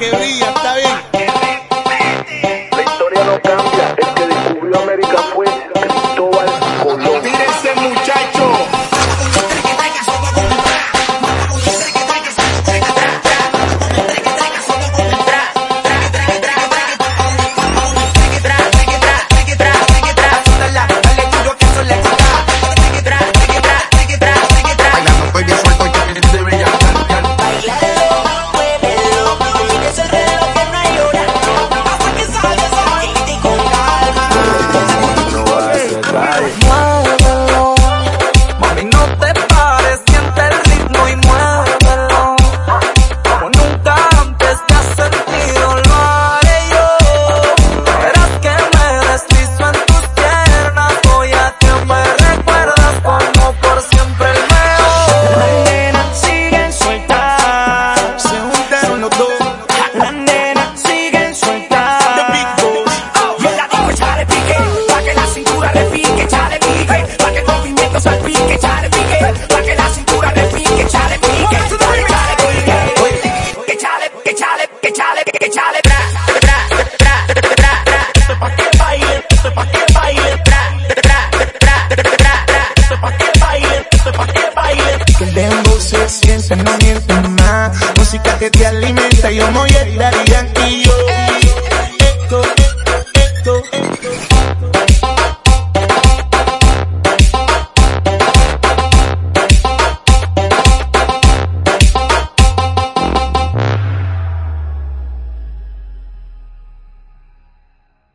que brilla, no mientes más. Música que te alimenta y yo muy